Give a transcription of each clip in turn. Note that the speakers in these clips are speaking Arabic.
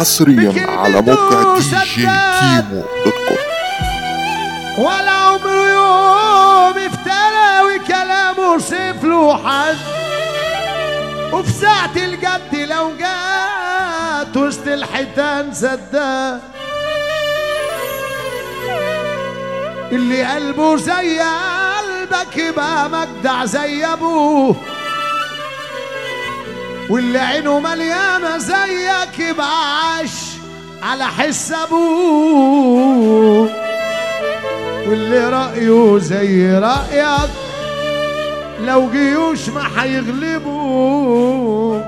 حصريا على موقع دي جي كيمو dot com. ولا عمره يوم افترى وكلامه صف له حد. وفي ساعة الجد لو جات وسط الحيتان صدق اللي قلبه زي قلبك يبقى مجدع زي أبوه. واللي عينه مليانة زيك يبقى عاش على حس أبوه. واللي رأيه زي رأيك لو جيوش ما هيغلبوا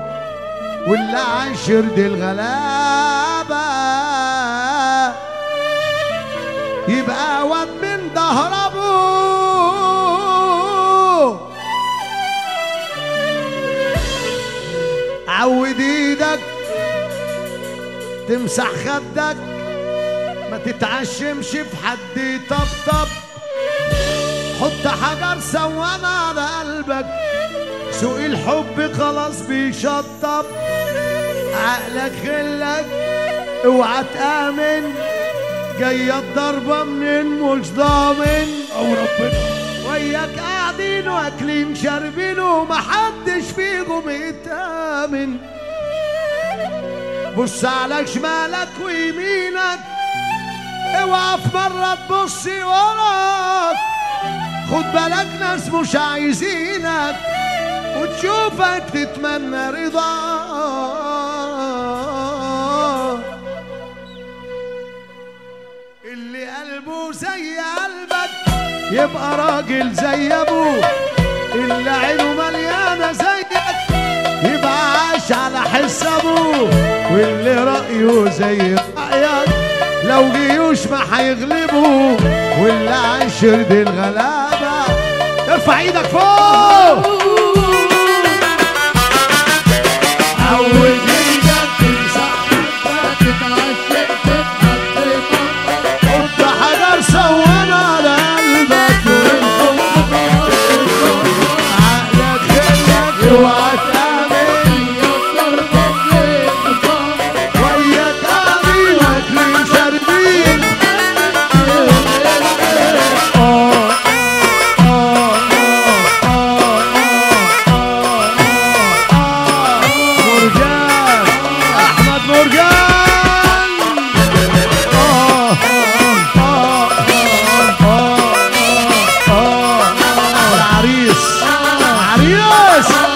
واللي عاشر دي الغلابة تمسح خدك ما تتعشمش في حد. طبطب حط حجر سوانا على قلبك. سوق الحب خلاص بيشطب. عقلك خلك اوعى تآمن. جاية الضربة منين؟ مش ضامن. أو ربنا. وياك قاعدين واكلين شاربين ومحدش فيكم يتآمن. بص على شمالك ويمينك. اوعى في مرة تبصي وراك. خد بالك ناس مش عايزينك وتشوفك تتمنى رضاك اللي قلبه زي قلبك يبقى راجل زي ابوه. اللي عينه واللي رأيه زي رايك لو جيوش ما هيغلبوا واللي عاشر دي الغلابة. ارفع إيدك فوق! Yes!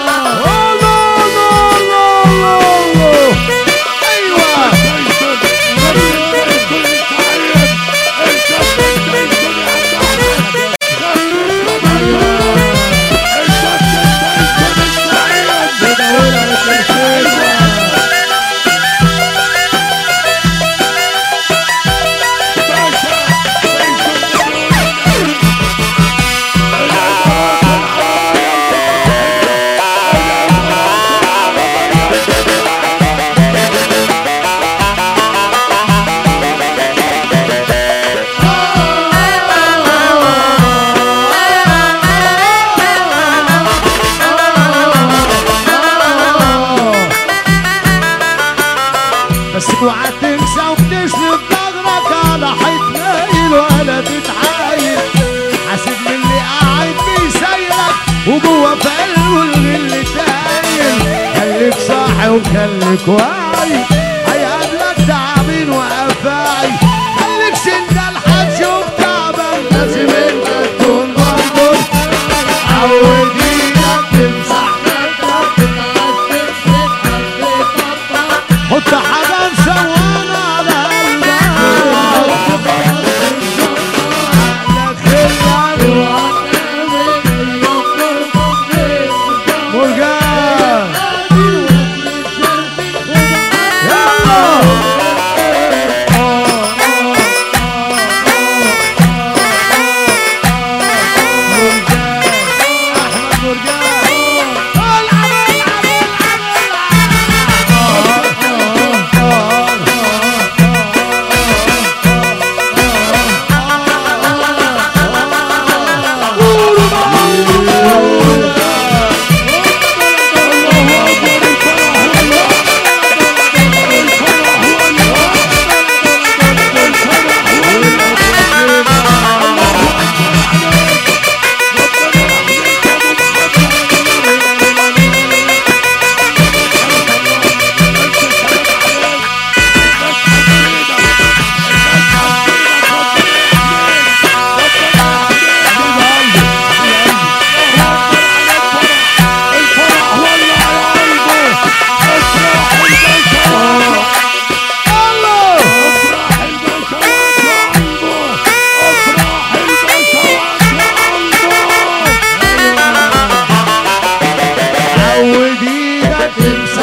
قلبه الغل تايل خليك صاحي وخليك واعي.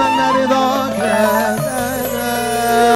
خد بالك ناس مش عايزينك وتشوفك تتمنى رضاك لا لا